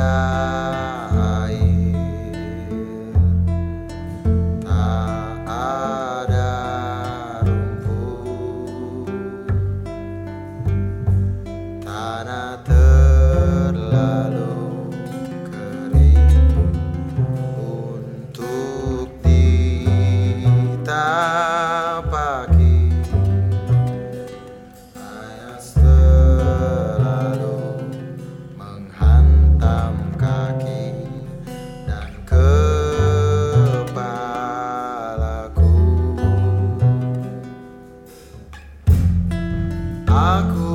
Yeah. aku